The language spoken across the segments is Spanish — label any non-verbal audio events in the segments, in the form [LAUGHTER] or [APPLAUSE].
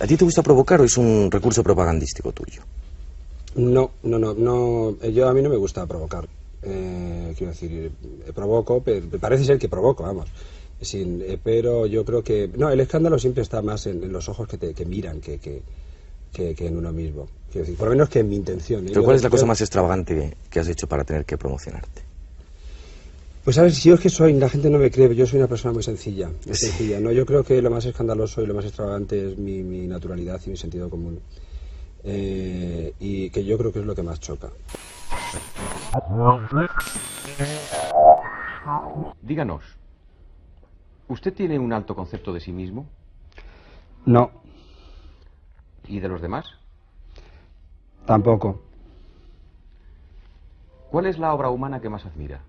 ¿A ti te gusta provocar o es un recurso propagandístico tuyo? No, no, no, no. eh, Yo a mí no me gusta provocar. Eh, quiero decir, eh, provoco, pero parece ser que provoco, vamos. Sin, eh, pero yo creo que no, el escándalo siempre está más en, en los ojos que te que miran que, que, que- que en uno mismo. Quiero decir, por lo menos que en mi intención. ¿eh? ¿Pero cuál es la cosa más extravagante que has hecho para tener que promocionarte? Pues sabes, si yo es que soy, la gente no me cree, yo soy una persona muy sencilla, muy sencilla, ¿no? Yo creo que lo más escandaloso y lo más extravagante es mi, mi naturalidad y mi sentido común. Eh, y que yo creo que es lo que más choca. Díganos, ¿usted tiene un alto concepto de sí mismo No, y de los demás? tampoco. ¿Cuál es la obra humana que más admira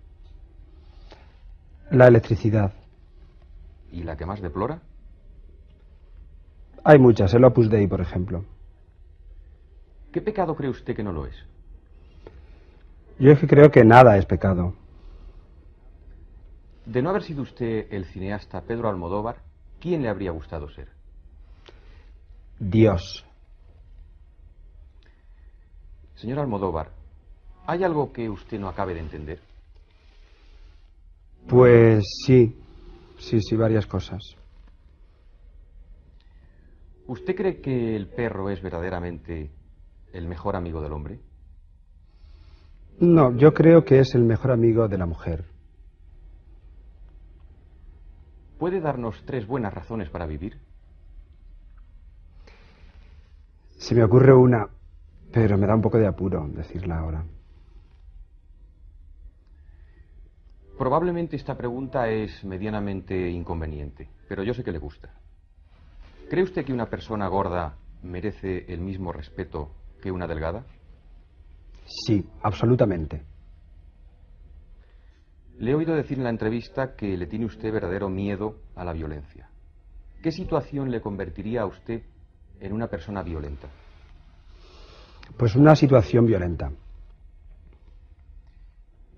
La electricidad. y la que más deplora? Hay muchas, el Opus Dei, por ejemplo. ¿Qué pecado cree usted que no lo es? Yo es que creo que nada es pecado. De no haber sido usted el cineasta Pedro Almodóvar, ¿quién le habría gustado ser? Dios. Señor Almodóvar, ¿hay algo que usted no acabe de entender? Pues sí, sí, sí, varias cosas. ¿Usted cree que el perro es verdaderamente el mejor amigo del hombre? No, yo creo que es el mejor amigo de la mujer. ¿Puede darnos tres buenas razones para vivir? Se me ocurre una, pero me da un poco de apuro decirla ahora. Probablemente esta pregunta es medianamente inconveniente, pero yo sé que le gusta. ¿Cree usted que una persona gorda merece el mismo respeto que una delgada? Sí, absolutamente. Le he oído decir en la entrevista que le tiene usted verdadero miedo a la violencia. ¿Qué situación le convertiría a usted en una persona violenta? Pues una situación violenta.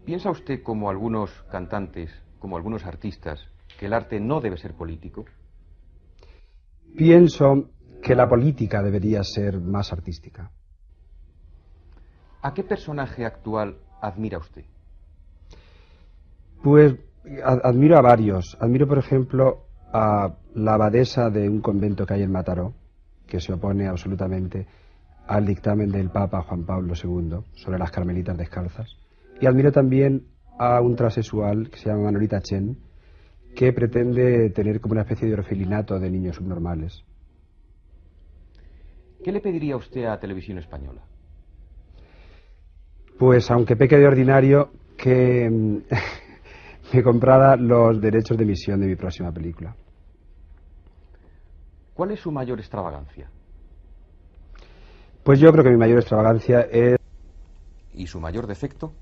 ¿Piensa usted, como algunos cantantes, como algunos artistas, que el arte no debe ser político? Pienso que la política debería ser más artística. ¿A qué personaje actual admira usted? Pues admiro a varios. Admiro, por ejemplo, a la abadesa de un convento que hay en Mataró, que se opone absolutamente al dictamen del Papa Juan Pablo II sobre las carmelitas descalzas. Y admiro también a un transexual que se llama Manolita Chen, que pretende tener como una especie de orfelinato de niños subnormales. ¿Qué le pediría usted a Televisión Española? Pues aunque peque de ordinario, que mm, [LAUGHS] me comprara los derechos de emisión de mi próxima película. ¿Cuál es su mayor extravagancia? Pues yo creo que mi mayor extravagancia es... ¿Y su mayor defecto?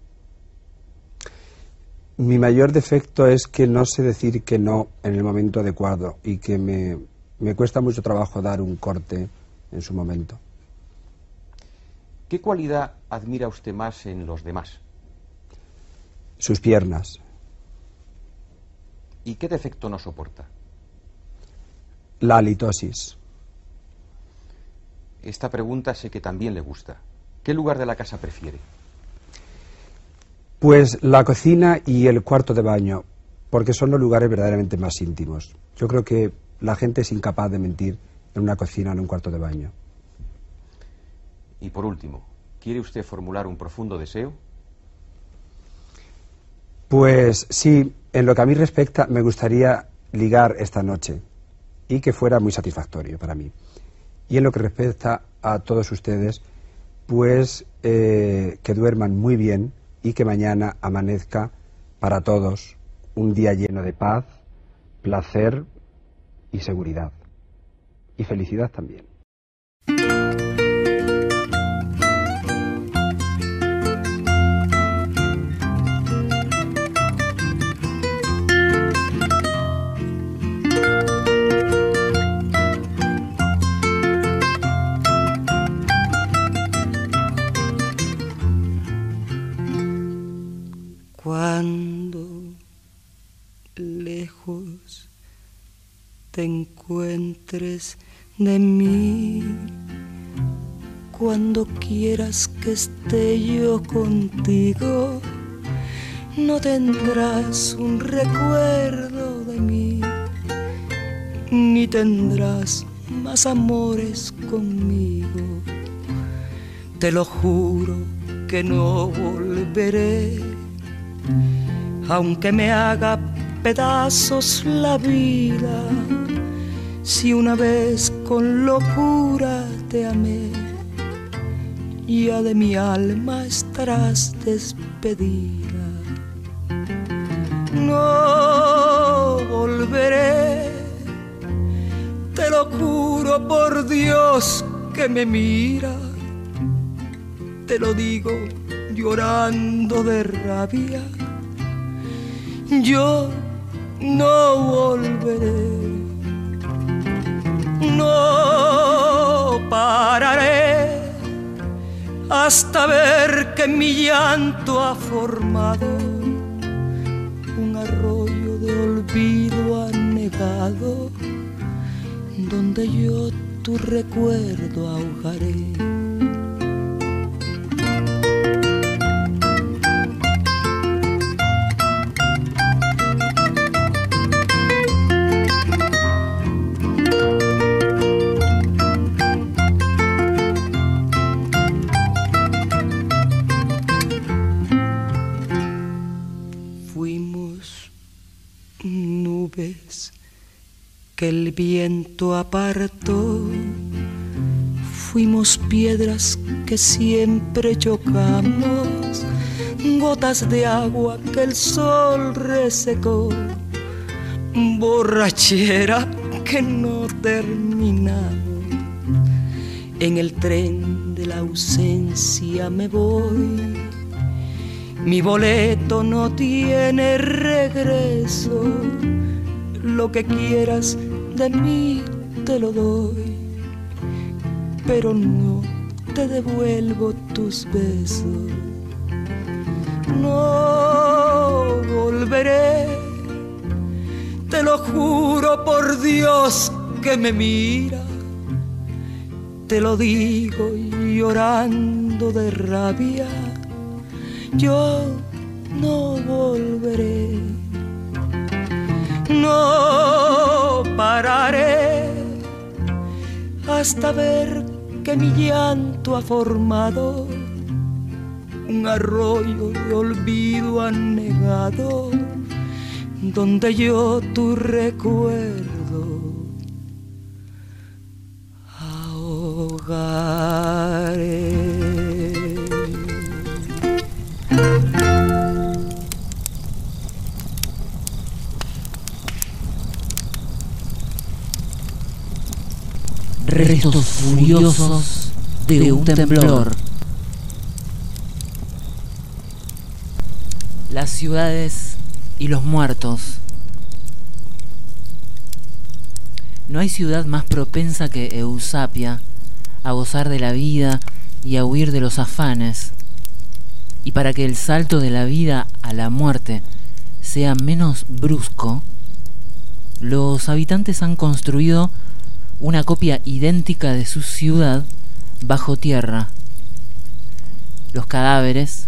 Mi mayor defecto es que no sé decir que no en el momento adecuado y que me, me cuesta mucho trabajo dar un corte en su momento. ¿Qué cualidad admira usted más en los demás? Sus piernas, ¿Y qué defecto no soporta? la halitosis. Esta pregunta sé que también le gusta. ¿Qué lugar de la casa prefiere? Pues la cocina y el cuarto de baño, porque son los lugares verdaderamente más íntimos. Yo creo que la gente es incapaz de mentir en una cocina o en un cuarto de baño. Y por último, ¿quiere usted formular un profundo deseo? Pues sí, en lo que a mí respecta, me gustaría ligar esta noche y que fuera muy satisfactorio para mí. Y en lo que respecta a todos ustedes, pues eh, que duerman muy bien y que mañana amanezca para todos un día lleno de paz, placer y seguridad. Y felicidad también. Te encuentres de mí. Cuando quieras que esté yo contigo, no tendrás un recuerdo de mí, ni tendrás más amores conmigo. Te lo juro que no volveré, aunque me haga pedazos la vida, si una vez con locura te amé, ya de mi alma estarás despedida. No volveré, te lo juro por Dios que me mira, te lo digo llorando de rabia. Yo no volveré, no pararé hasta ver que mi llanto ha formado un arroyo de olvido anegado donde yo tu recuerdo ahogaré. El viento apartó. Fuimos piedras que siempre chocamos, gotas de agua que el sol resecó, borrachera que no terminamos. En el tren de la ausencia me voy, mi boleto no tiene regreso, lo que quieras de mí te lo doy, pero no te devuelvo tus besos. No volveré, te lo juro por Dios que me mira, te lo digo llorando de rabia, yo no volveré. No pararé hasta ver que mi llanto ha formado un arroyo de olvido anegado donde yo tu recuerdo furiosos de un temblor. Las ciudades y los muertos. No hay ciudad más propensa que Eusapia a gozar de la vida y a huir de los afanes. Y para que el salto de la vida a la muerte sea menos brusco, los habitantes han construido una copia idéntica de su ciudad bajo tierra. Los cadáveres,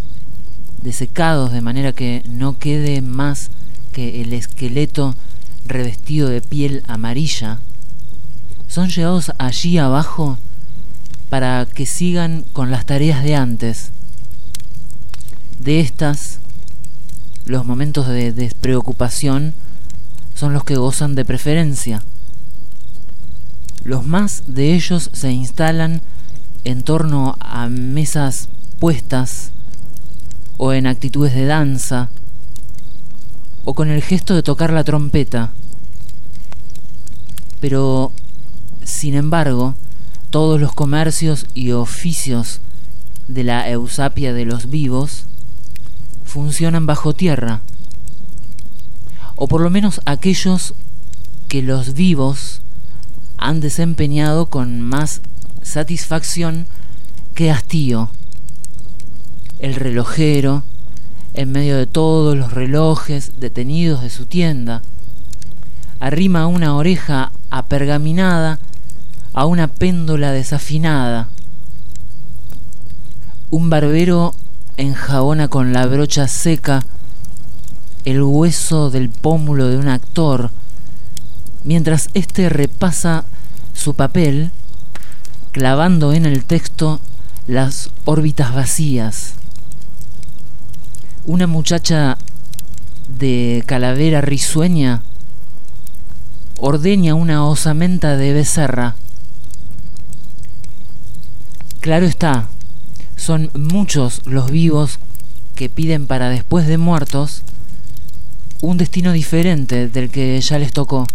desecados de manera que no quede más que el esqueleto revestido de piel amarilla, son llevados allí abajo para que sigan con las tareas de antes. De estas, los momentos de despreocupación son los que gozan de preferencia. Los más de ellos se instalan en torno a mesas puestas o en actitudes de danza o con el gesto de tocar la trompeta. Pero, sin embargo, todos los comercios y oficios de la Eusapia de los vivos funcionan bajo tierra, o por lo menos aquellos que los vivos han desempeñado con más satisfacción que hastío. El relojero, en medio de todos los relojes detenidos de su tienda, arrima una oreja apergaminada a una péndola desafinada. Un barbero enjabona con la brocha seca el hueso del pómulo de un actor, mientras éste repasa su papel, clavando en el texto las órbitas vacías. Una muchacha de calavera risueña ordeña una osamenta de becerra. Claro está, son muchos los vivos que piden para después de muertos un destino diferente del que ya les tocó.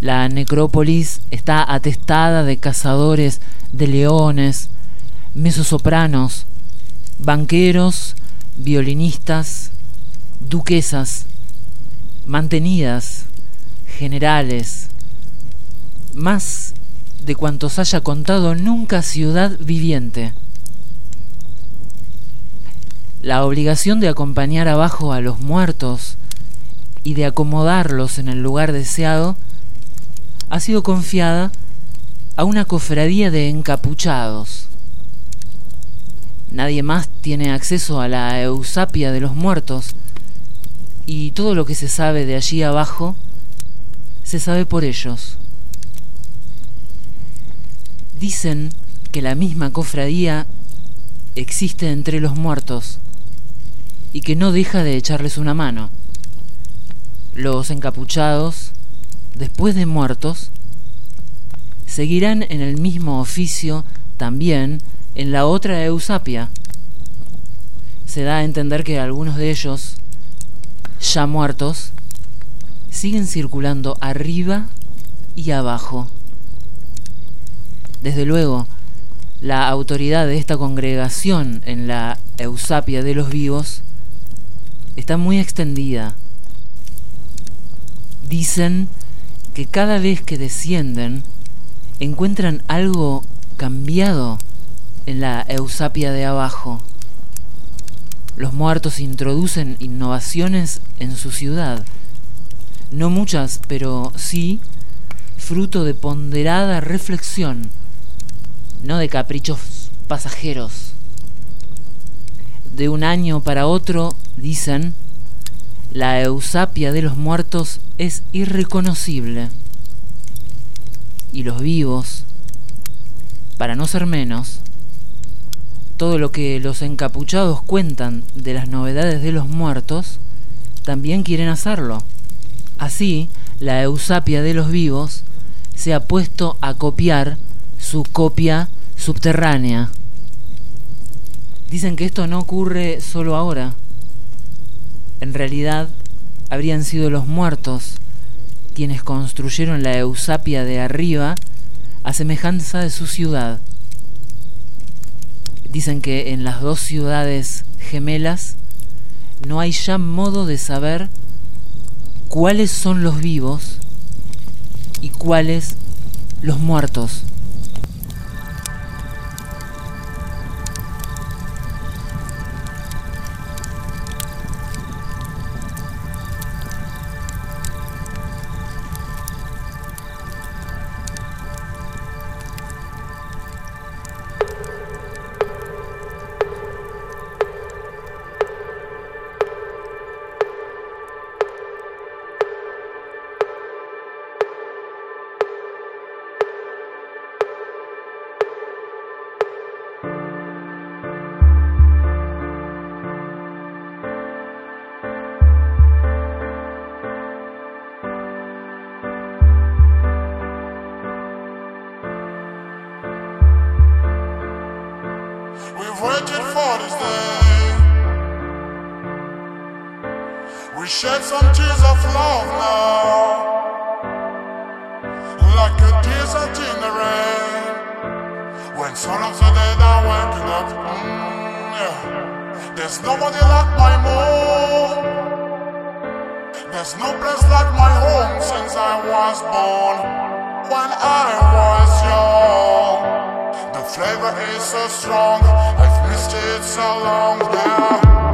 La necrópolis está atestada de cazadores de leones, mesosopranos, banqueros, violinistas, duquesas, mantenidas, generales, más de cuantos haya contado nunca ciudad viviente. La obligación de acompañar abajo a los muertos y de acomodarlos en el lugar deseado ha sido confiada a una cofradía de encapuchados. Nadie más tiene acceso a la eusapia de los muertos y todo lo que se sabe de allí abajo se sabe por ellos. Dicen que la misma cofradía existe entre los muertos y que no deja de echarles una mano. Los encapuchados, después de muertos, seguirán en el mismo oficio también en la otra Eusapia. Se da a entender que algunos de ellos, ya muertos, siguen circulando arriba y abajo. Desde luego, la autoridad de esta congregación en la Eusapia de los vivos está muy extendida. Dicen que cada vez que descienden encuentran algo cambiado en la Eusapia de abajo. Los muertos introducen innovaciones en su ciudad. No muchas, pero sí fruto de ponderada reflexión, no de caprichos pasajeros. De un año para otro, dicen, la Eusapia de los muertos es irreconocible. Y los vivos, para no ser menos, todo lo que los encapuchados cuentan de las novedades de los muertos, también quieren hacerlo. Así, la Eusapia de los vivos se ha puesto a copiar su copia subterránea. Dicen que esto no ocurre solo ahora. En realidad, habrían sido los muertos quienes construyeron la Eusapia de arriba a semejanza de su ciudad. Dicen que en las dos ciudades gemelas no hay ya modo de saber cuáles son los vivos y cuáles los muertos. We've waited for this day. We shed some tears of love now, like a desert in the rain. When sun of the dead are waking up, mm, yeah. There's nobody like my mom. There's no place like my home since I was born. When I was young. The flavor is so strong, I've missed it so long now.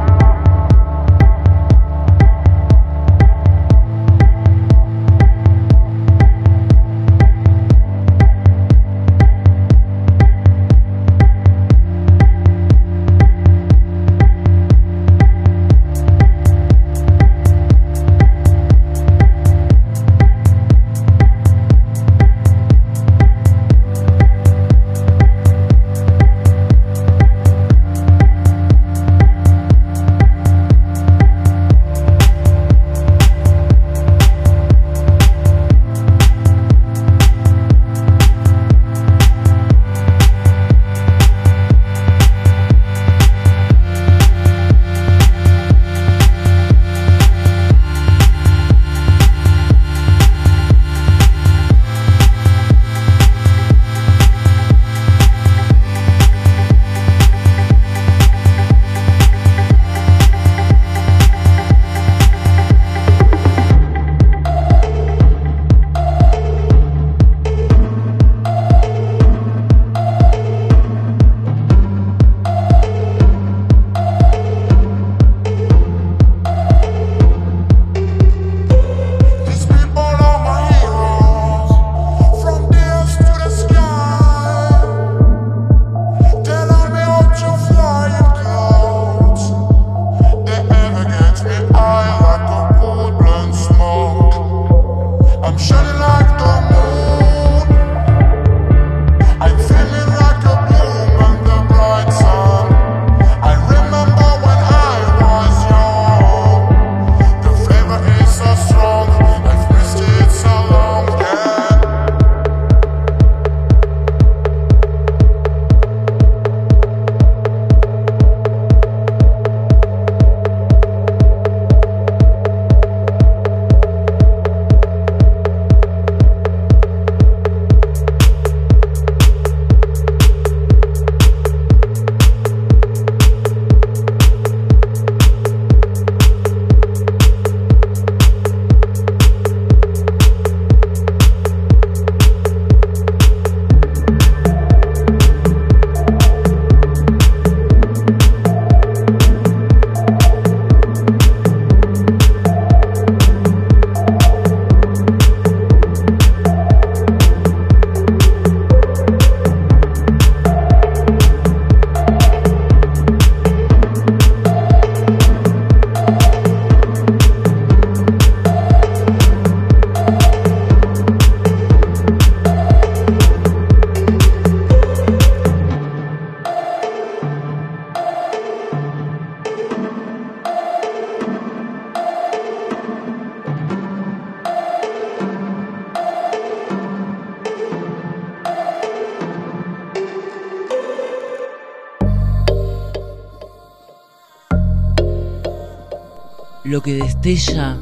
Lo que destella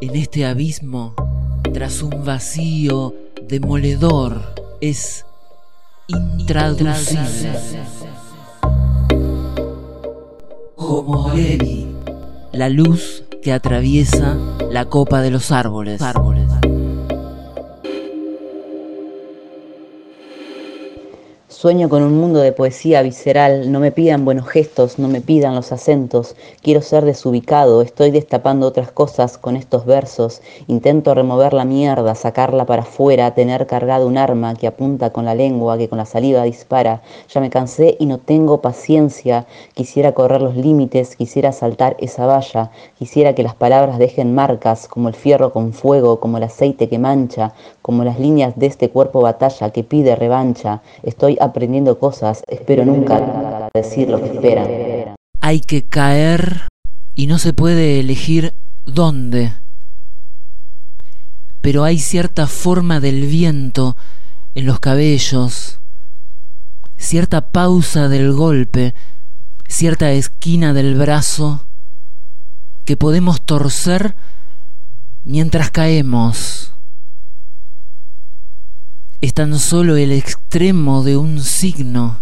en este abismo tras un vacío demoledor es intraducible. Como la luz que atraviesa la copa de los árboles. Sueño con un mundo de poesía visceral, no me pidan buenos gestos, no me pidan los acentos, quiero ser desubicado, estoy destapando otras cosas con estos versos, intento remover la mierda, sacarla para afuera, tener cargado un arma que apunta con la lengua, que con la saliva dispara, ya me cansé y no tengo paciencia, quisiera correr los límites, quisiera saltar esa valla, quisiera que las palabras dejen marcas, como el fierro con fuego, como el aceite que mancha, como las líneas de este cuerpo batalla que pide revancha, estoy aprendiendo cosas, espero nunca decir lo que esperan. Hay que caer y no se puede elegir dónde. Pero hay cierta forma del viento en los cabellos, cierta pausa del golpe, cierta esquina del brazo que podemos torcer mientras caemos es tan solo el extremo de un signo,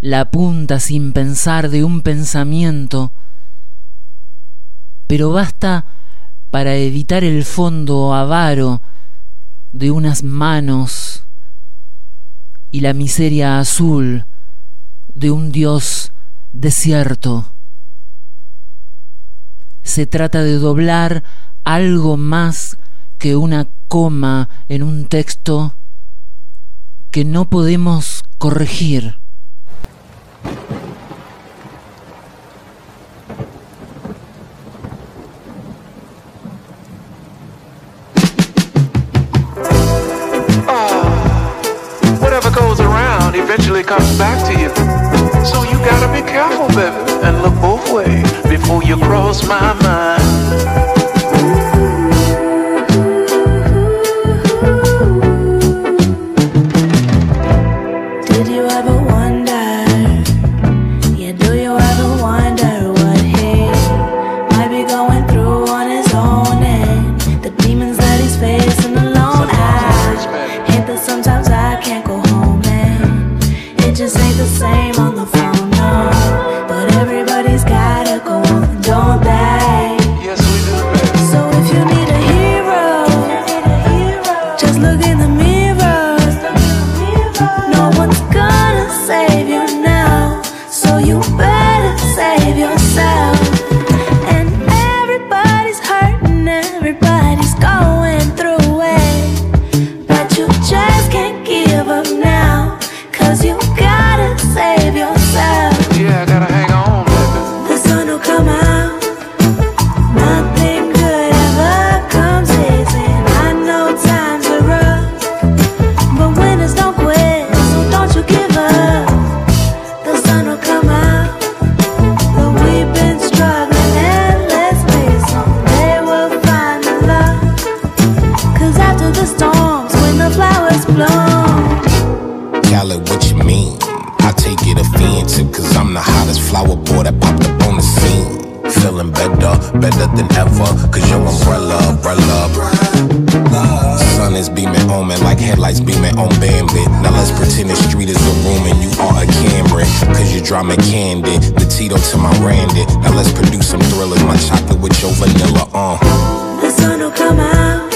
la punta sin pensar de un pensamiento, pero basta para evitar el fondo avaro de unas manos y la miseria azul de un Dios desierto. Se trata de doblar algo más que una coma en un texto que no podemos corregir. Ah, eventually comes back to you. So you gotta be careful, baby, and look both ways before you cross my mind. know what's gonna Headlights beaming on Bambi. Now let's pretend the street is a room and you are a camera. Cause you drama candy. The Tito to my Randy. Now let's produce some thrillers. My chocolate with your vanilla, uh. The sun will come out.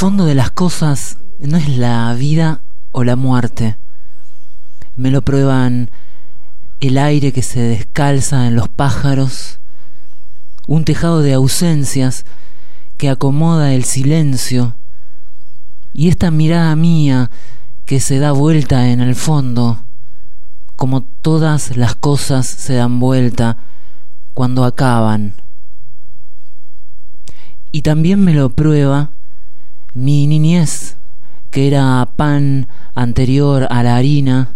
Fondo de las cosas no es la vida o la muerte. Me lo prueban el aire que se descalza en los pájaros, un tejado de ausencias que acomoda el silencio y esta mirada mía que se da vuelta en el fondo, como todas las cosas se dan vuelta cuando acaban. Y también me lo prueba mi niñez, que era pan anterior a la harina,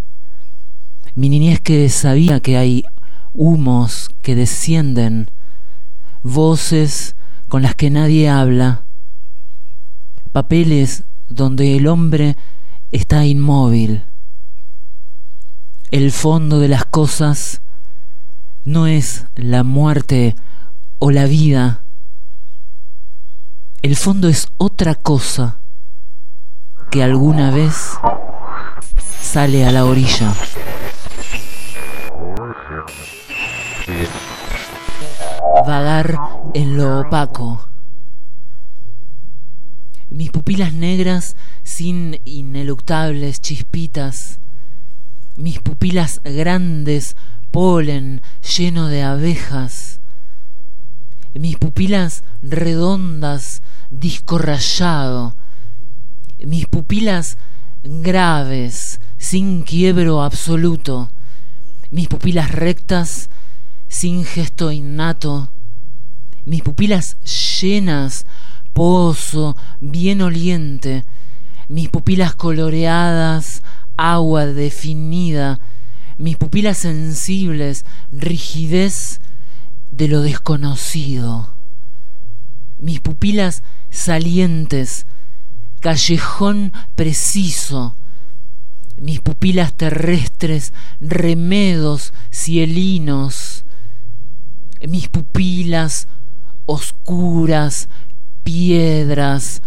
mi niñez que sabía que hay humos que descienden, voces con las que nadie habla, papeles donde el hombre está inmóvil. El fondo de las cosas no es la muerte o la vida. El fondo es otra cosa que alguna vez sale a la orilla. Vagar en lo opaco. Mis pupilas negras sin ineluctables chispitas. Mis pupilas grandes, polen lleno de abejas. Mis pupilas redondas, disco rayado. Mis pupilas graves, sin quiebro absoluto. Mis pupilas rectas, sin gesto innato. Mis pupilas llenas, pozo, bien oliente. Mis pupilas coloreadas, agua definida. Mis pupilas sensibles, rigidez de lo desconocido. Mis pupilas salientes, callejón preciso, mis pupilas terrestres, remedos cielinos, mis pupilas oscuras, piedras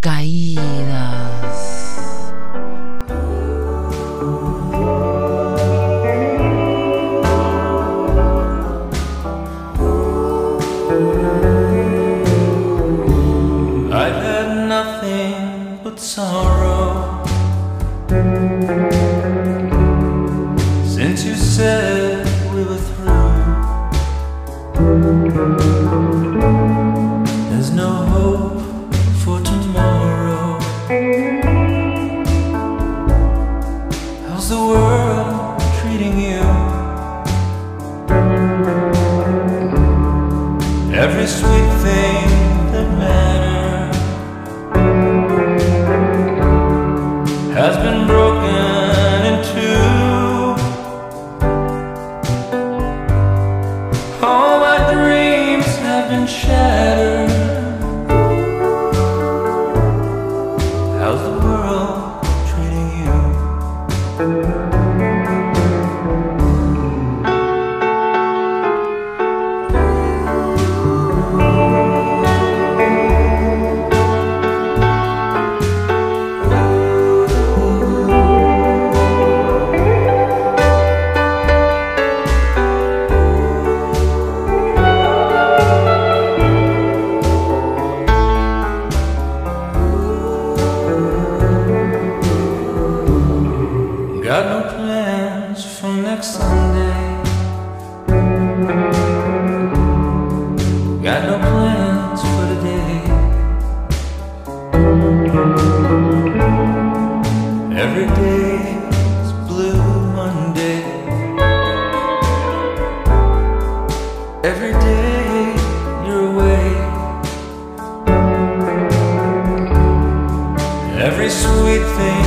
caídas. faith.